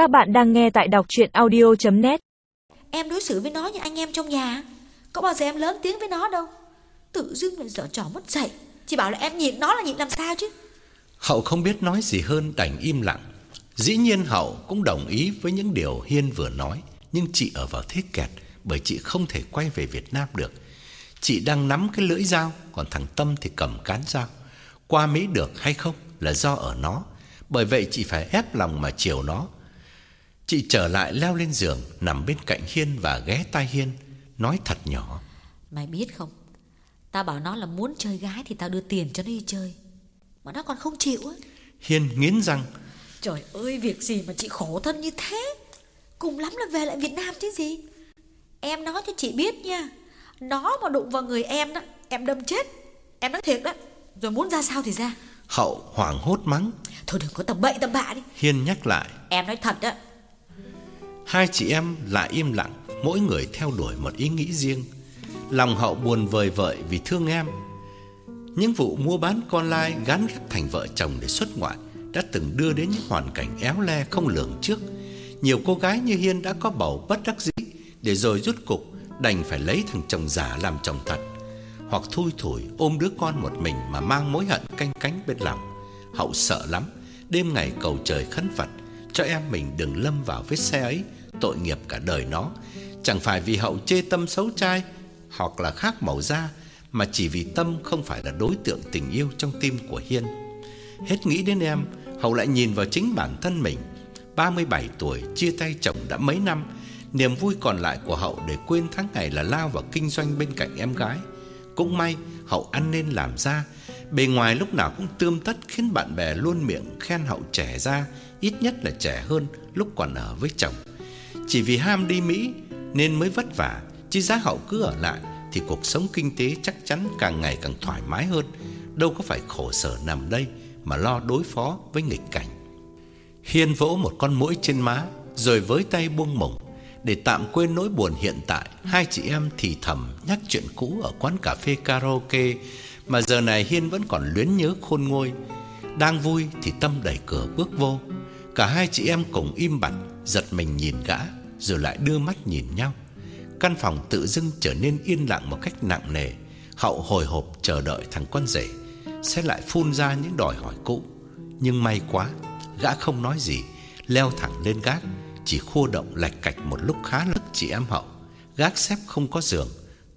Các bạn đang nghe tại đọc chuyện audio.net Em đối xử với nó như anh em trong nhà. Có bao giờ em lớn tiếng với nó đâu? Tự dưng lại dở trò mất dạy. Chị bảo là em nhịn nó là nhịn làm sao chứ? Hậu không biết nói gì hơn đành im lặng. Dĩ nhiên Hậu cũng đồng ý với những điều Hiên vừa nói Nhưng chị ở vào thế kẹt Bởi chị không thể quay về Việt Nam được. Chị đang nắm cái lưỡi dao Còn thằng Tâm thì cầm cán dao. Qua Mỹ được hay không là do ở nó. Bởi vậy chị phải ép lòng mà chiều nó Chị trở lại leo lên giường Nằm bên cạnh Hiên và ghé tai Hiên Nói thật nhỏ. Mày biết không? Tao bảo nó là muốn chơi gái thì tao đưa tiền cho nó đi chơi. Mà nó còn không chịu á. Hiên nghiến răng. Trời ơi việc gì mà chị khổ thân như thế? Cùng lắm là về lại Việt Nam chứ gì? Em nói cho chị biết nha. Nó mà đụng vào người em đó Em đâm chết. Em nói thiệt đó. Rồi muốn ra sao thì ra. Hậu hoảng hốt mắng. Thôi đừng có tầm bậy tầm bạ đi. Hiên nhắc lại. Em nói thật đó Hai chị em lại im lặng, Mỗi người theo đuổi một ý nghĩ riêng. Lòng hậu buồn vời vợi vì thương em. Những vụ mua bán con lai Gắn ghép thành vợ chồng để xuất ngoại Đã từng đưa đến những hoàn cảnh éo le không lường trước. Nhiều cô gái như Hiên đã có bầu bất đắc dĩ Để rồi rút cục, Đành phải lấy thằng chồng giả làm chồng thật. Hoặc thui thủi ôm đứa con một mình Mà mang mối hận canh cánh bên lòng. Hậu sợ lắm, Đêm ngày cầu trời khấn Phật, Cho em mình đừng lâm vào vết xe ấy. Tội nghiệp cả đời nó. Chẳng phải vì hậu chê tâm xấu trai Hoặc là khác màu da, Mà chỉ vì tâm không phải là đối tượng tình yêu trong tim của Hiên. Hết nghĩ đến em, Hậu lại nhìn vào chính bản thân mình. 37 tuổi, chia tay chồng đã mấy năm. Niềm vui còn lại của Hậu để quên tháng ngày là lao vào kinh doanh bên cạnh em gái. Cũng may, Hậu ăn nên làm ra. Bề ngoài lúc nào cũng tươm tất khiến bạn bè luôn miệng khen Hậu trẻ ra, Ít nhất là trẻ hơn lúc còn ở với chồng. Chỉ vì ham đi Mỹ nên mới vất vả, Chứ giá Hậu cứ ở lại Thì cuộc sống kinh tế chắc chắn càng ngày càng thoải mái hơn. Đâu có phải khổ sở nằm đây Mà lo đối phó với nghịch cảnh. Hiên vỗ một con muỗi trên má, Rồi với tay buông mỏng, Để tạm quên nỗi buồn hiện tại, Hai chị em thì thầm nhắc chuyện cũ Ở quán cà phê karaoke Mà giờ này Hiên vẫn còn luyến nhớ khôn nguôi. Đang vui thì Tâm đẩy cửa bước vô, Cả hai chị em cùng im bặt, Giật mình nhìn gã. Rồi lại đưa mắt nhìn nhau. Căn phòng tự dưng trở nên yên lặng một cách nặng nề. Hậu hồi hộp chờ đợi thằng con rể, Sẽ lại phun ra những đòi hỏi cũ. Nhưng may quá, Gã không nói gì, Leo thẳng lên gác, Chỉ khô động lạch cạch một lúc khá lức chị em hậu, Gác xếp không có giường,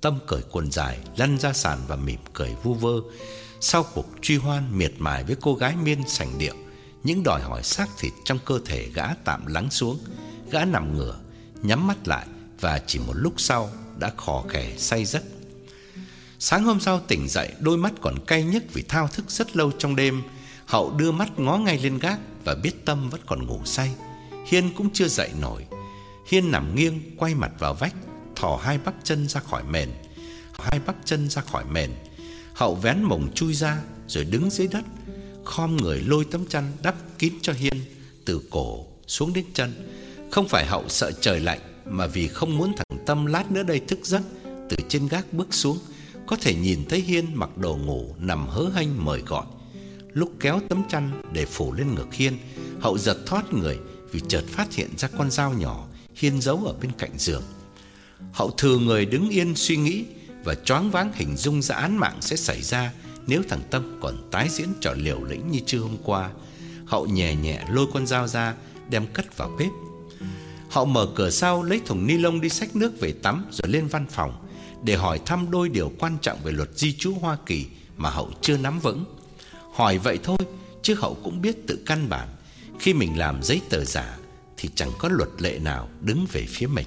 Tâm cởi quần dài, Lăn ra sàn và mỉm cười vu vơ. Sau cuộc truy hoan miệt mài với cô gái miên sành điệu, Những đòi hỏi xác thịt trong cơ thể gã tạm lắng xuống. Gã nằm ngửa Nhắm mắt lại Và chỉ một lúc sau đã khò khè say giấc. Sáng hôm sau tỉnh dậy, Đôi mắt còn cay nhức vì thao thức rất lâu trong đêm. Hậu đưa mắt ngó ngay lên gác Và biết Tâm vẫn còn ngủ say. Hiên cũng chưa dậy nổi. Hiên nằm nghiêng, quay mặt vào vách, Thò hai bắp chân ra khỏi mền. Hai bắp chân ra khỏi mền. Hậu vén mồng chui ra, Rồi đứng dưới đất, Khom người lôi tấm chăn đắp kín cho Hiên, Từ cổ xuống đến chân. Không phải Hậu sợ trời lạnh, Mà vì không muốn thằng Tâm lát nữa đây thức giấc, Từ trên gác bước xuống, Có thể nhìn thấy Hiên mặc đồ ngủ Nằm hớ hênh mời gọi. Lúc kéo tấm chăn để phủ lên ngực Hiên, Hậu giật thoát người Vì chợt phát hiện ra con dao nhỏ Hiên giấu ở bên cạnh giường. Hậu thừa người đứng yên suy nghĩ Và choáng váng hình dung ra án mạng sẽ xảy ra Nếu thằng Tâm còn tái diễn trò liều lĩnh như trưa hôm qua. Hậu nhẹ nhẹ lôi con dao ra, Đem cất vào bếp Hậu mở cửa sau lấy thùng ni lông đi xách nước về tắm Rồi lên văn phòng Để hỏi thăm đôi điều quan trọng về luật di trú Hoa Kỳ Mà Hậu chưa nắm vững. Hỏi vậy thôi, Chứ Hậu cũng biết tự căn bản. Khi mình làm giấy tờ giả Thì chẳng có luật lệ nào đứng về phía mình.